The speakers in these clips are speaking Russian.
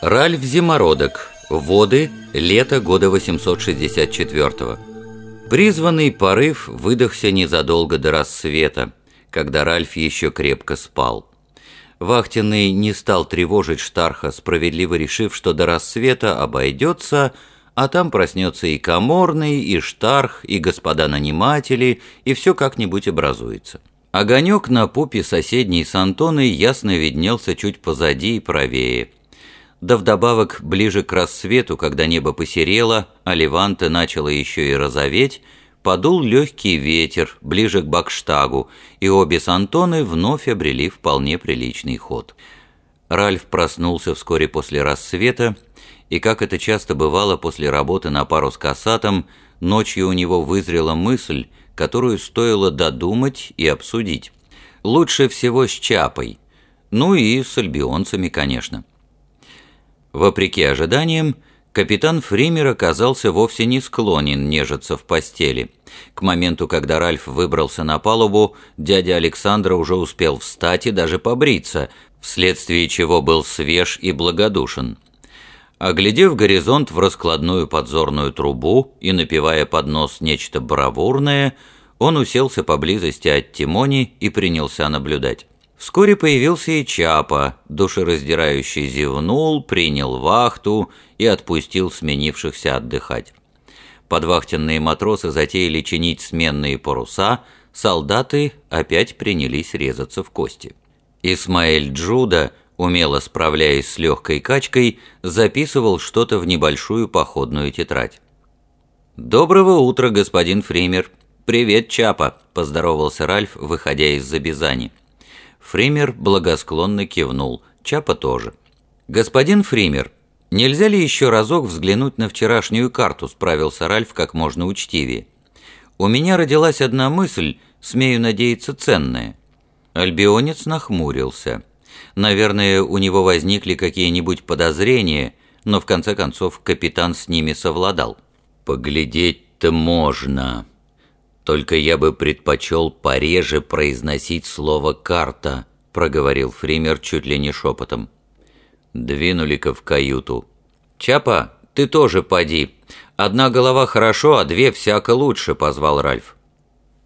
Ральф Зимородок. Воды. Лето года 864 -го. Призванный порыв выдохся незадолго до рассвета, когда Ральф еще крепко спал. Вахтенный не стал тревожить Штарха, справедливо решив, что до рассвета обойдется, а там проснется и Каморный, и Штарх, и господа наниматели, и все как-нибудь образуется. Огонек на пупе соседней с Антоной ясно виднелся чуть позади и правее – да вдобавок, ближе к рассвету, когда небо посерело, а Леванте начало еще и розоветь, подул легкий ветер ближе к Бакштагу, и обе Сантоны вновь обрели вполне приличный ход. Ральф проснулся вскоре после рассвета, и, как это часто бывало после работы на пару с касатом, ночью у него вызрела мысль, которую стоило додумать и обсудить. Лучше всего с Чапой, ну и с альбионцами, конечно. Вопреки ожиданиям, капитан Фример оказался вовсе не склонен нежиться в постели. К моменту, когда Ральф выбрался на палубу, дядя Александра уже успел встать и даже побриться, вследствие чего был свеж и благодушен. Оглядев горизонт в раскладную подзорную трубу и напивая под нос нечто бравурное, он уселся поблизости от Тимони и принялся наблюдать. Вскоре появился и Чапа, душераздирающий зевнул, принял вахту и отпустил сменившихся отдыхать. Подвахтенные матросы затеяли чинить сменные паруса, солдаты опять принялись резаться в кости. Исмаэль Джуда, умело справляясь с легкой качкой, записывал что-то в небольшую походную тетрадь. «Доброго утра, господин Фример!» «Привет, Чапа!» – поздоровался Ральф, выходя из-за Бизани. Фример благосклонно кивнул, Чапа тоже. «Господин Фример, нельзя ли еще разок взглянуть на вчерашнюю карту?» – справился Ральф как можно учтивее. «У меня родилась одна мысль, смею надеяться, ценная». Альбионец нахмурился. Наверное, у него возникли какие-нибудь подозрения, но в конце концов капитан с ними совладал. «Поглядеть-то можно», только я бы предпочел пореже произносить слово «карта», проговорил Фример чуть ли не шепотом. Двинули-ка в каюту. «Чапа, ты тоже поди. Одна голова хорошо, а две всяко лучше», — позвал Ральф.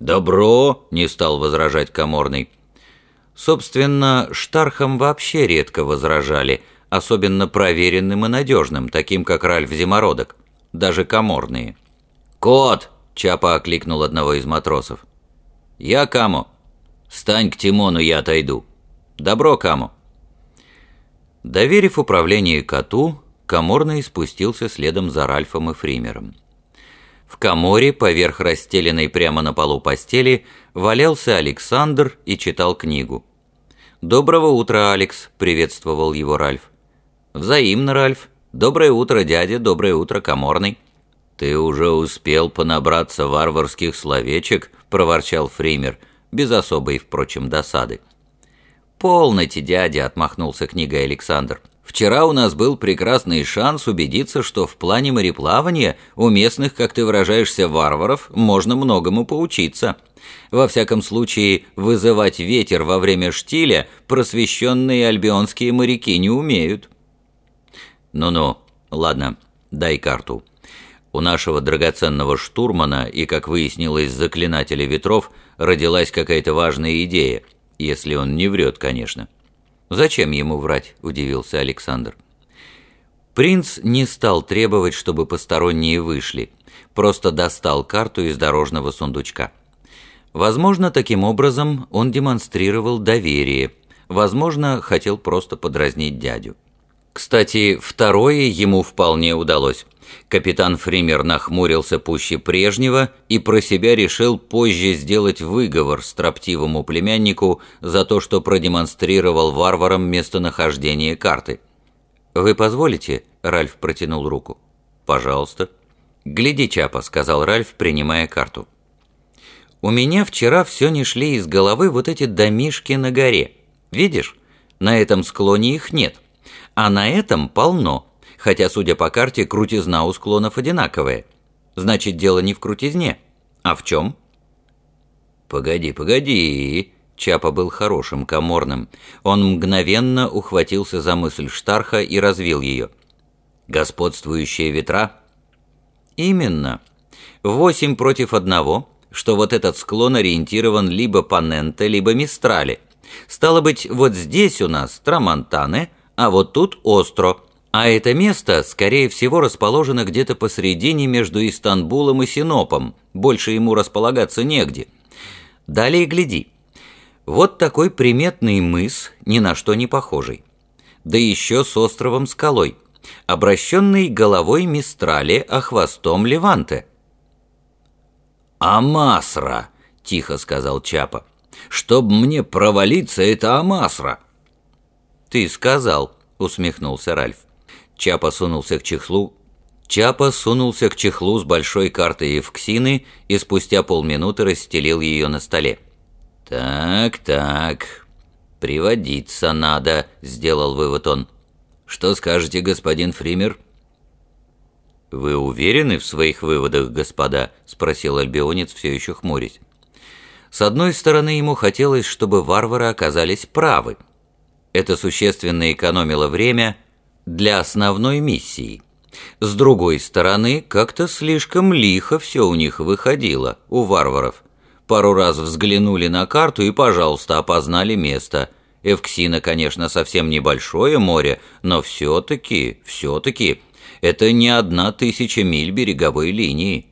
«Добро», — не стал возражать Каморный. Собственно, Штархам вообще редко возражали, особенно проверенным и надежным, таким как Ральф Зимородок, даже Каморные. «Кот!» Чапа окликнул одного из матросов. «Я Камо. Стань к Тимону, я отойду. Добро, Камо». Доверив управление коту, Каморный спустился следом за Ральфом и Фримером. В Каморе, поверх расстеленной прямо на полу постели, валялся Александр и читал книгу. «Доброго утра, Алекс», — приветствовал его Ральф. «Взаимно, Ральф. Доброе утро, дядя, доброе утро, Каморный». «Ты уже успел понабраться варварских словечек», — проворчал Фример, без особой, впрочем, досады. «Полноте, дядя», — отмахнулся книгой Александр. «Вчера у нас был прекрасный шанс убедиться, что в плане мореплавания у местных, как ты выражаешься, варваров можно многому поучиться. Во всяком случае, вызывать ветер во время штиля просвещенные альбионские моряки не умеют». «Ну-ну, ладно, дай карту». У нашего драгоценного штурмана и, как выяснилось, заклинателя ветров родилась какая-то важная идея, если он не врет, конечно. «Зачем ему врать?» – удивился Александр. Принц не стал требовать, чтобы посторонние вышли, просто достал карту из дорожного сундучка. Возможно, таким образом он демонстрировал доверие, возможно, хотел просто подразнить дядю. Кстати, второе ему вполне удалось. Капитан Фример нахмурился пуще прежнего и про себя решил позже сделать выговор строптивому племяннику за то, что продемонстрировал варварам местонахождение карты. «Вы позволите?» — Ральф протянул руку. «Пожалуйста». «Гляди, Чапа», — сказал Ральф, принимая карту. «У меня вчера все не шли из головы вот эти домишки на горе. Видишь, на этом склоне их нет, а на этом полно» хотя, судя по карте, крутизна у склонов одинаковая. Значит, дело не в крутизне. А в чем? «Погоди, погоди!» Чапа был хорошим коморным. Он мгновенно ухватился за мысль Штарха и развил ее. «Господствующие ветра?» «Именно. Восемь против одного, что вот этот склон ориентирован либо по Ненте, либо Мистрале. Стало быть, вот здесь у нас Трамонтане, а вот тут Остро. А это место, скорее всего, расположено где-то посредине между Истанбулом и Синопом. Больше ему располагаться негде. Далее гляди. Вот такой приметный мыс, ни на что не похожий. Да еще с островом скалой, обращенный головой Мистрале, а хвостом Леванте. «Амасра!» — тихо сказал Чапа. «Чтоб мне провалиться, это Амасра!» «Ты сказал», — усмехнулся Ральф. Чапа сунулся к чехлу. Чапа сунулся к чехлу с большой картой Евксины и спустя полминуты расстелил ее на столе. «Так, так, приводиться надо», — сделал вывод он. «Что скажете, господин Фример?» «Вы уверены в своих выводах, господа?» — спросил альбионец, все еще хмурясь. С одной стороны, ему хотелось, чтобы варвары оказались правы. Это существенно экономило время для основной миссии. С другой стороны, как-то слишком лихо все у них выходило, у варваров. Пару раз взглянули на карту и, пожалуйста, опознали место. Эвксина, конечно, совсем небольшое море, но все-таки, все-таки, это не одна тысяча миль береговой линии.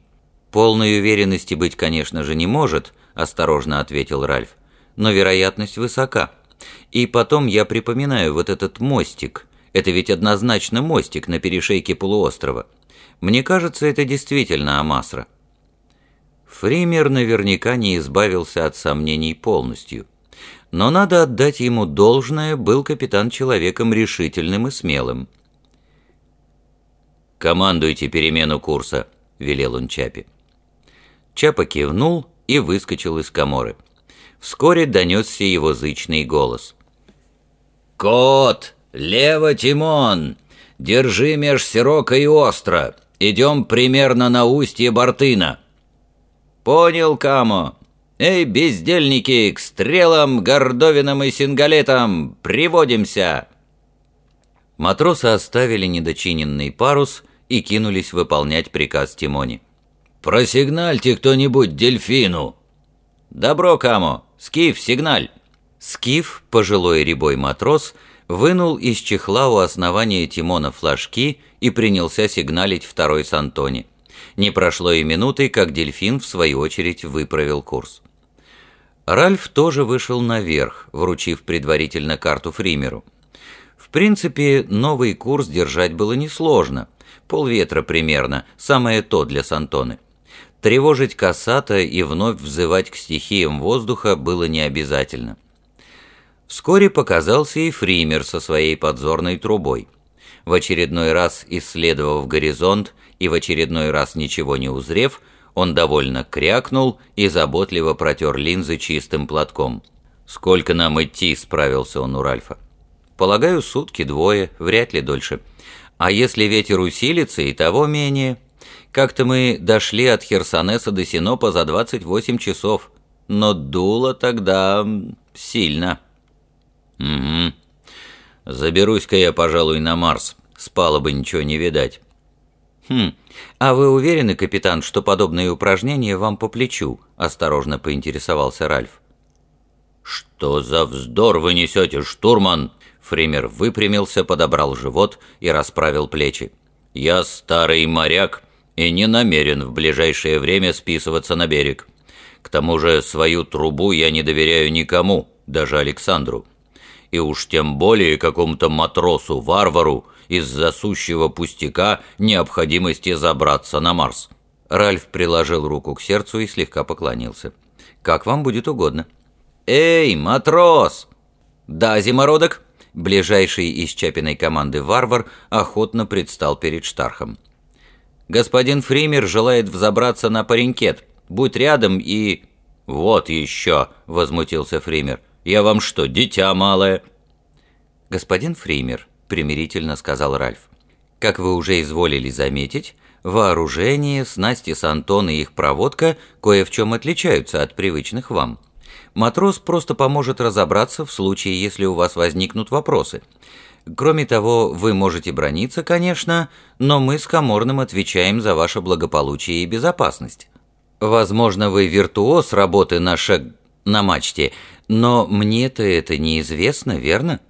Полной уверенности быть, конечно же, не может, осторожно ответил Ральф, но вероятность высока. И потом я припоминаю вот этот мостик – это ведь однозначно мостик на перешейке полуострова. Мне кажется, это действительно Амасра. Фример наверняка не избавился от сомнений полностью. Но надо отдать ему должное, был капитан человеком решительным и смелым. «Командуйте перемену курса», — велел он Чапе. Чапа кивнул и выскочил из коморы. Вскоре донесся его зычный голос. «Кот!» «Лево, Тимон! Держи меж Сирока и Остро! Идем примерно на устье Бартына!» «Понял, Камо! Эй, бездельники, к стрелам, гордовинам и сингалетам! Приводимся!» Матросы оставили недочиненный парус и кинулись выполнять приказ Тимони. «Просигнальте кто-нибудь дельфину!» «Добро, Камо! Скиф, сигналь!» Скиф, пожилой рябой матрос, вынул из чехла у основания Тимона флажки и принялся сигналить второй с Антони. Не прошло и минуты, как дельфин, в свою очередь, выправил курс. Ральф тоже вышел наверх, вручив предварительно карту Фримеру. В принципе, новый курс держать было несложно. Полветра примерно, самое то для Сантоны. Тревожить Касата и вновь взывать к стихиям воздуха было не обязательно. Вскоре показался и Фример со своей подзорной трубой. В очередной раз исследовав горизонт и в очередной раз ничего не узрев, он довольно крякнул и заботливо протер линзы чистым платком. «Сколько нам идти?» – справился он у Ральфа. «Полагаю, сутки двое, вряд ли дольше. А если ветер усилится, и того менее. Как-то мы дошли от Херсонеса до Синопа за 28 часов, но дуло тогда сильно». «Угу. Заберусь-ка я, пожалуй, на Марс. Спало бы ничего не видать». «Хм, а вы уверены, капитан, что подобные упражнения вам по плечу?» – осторожно поинтересовался Ральф. «Что за вздор вы несете, штурман?» Фример выпрямился, подобрал живот и расправил плечи. «Я старый моряк и не намерен в ближайшее время списываться на берег. К тому же свою трубу я не доверяю никому, даже Александру и уж тем более какому-то матросу-варвару из-за сущего пустяка необходимости забраться на Марс. Ральф приложил руку к сердцу и слегка поклонился. «Как вам будет угодно». «Эй, матрос!» «Да, зимородок!» Ближайший из Чапиной команды варвар охотно предстал перед Штархом. «Господин Фример желает взобраться на паренкет. Будь рядом и...» «Вот еще!» — возмутился Фример. Я вам что, дитя малое?» «Господин Фример», — примирительно сказал Ральф, «как вы уже изволили заметить, вооружение, снасти с Антон и их проводка кое в чем отличаются от привычных вам. Матрос просто поможет разобраться в случае, если у вас возникнут вопросы. Кроме того, вы можете брониться, конечно, но мы с Каморным отвечаем за ваше благополучие и безопасность. Возможно, вы виртуоз работы на шаг... на мачте, но мне-то это неизвестно, верно?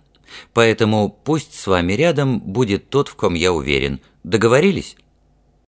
Поэтому пусть с вами рядом будет тот, в ком я уверен. Договорились?»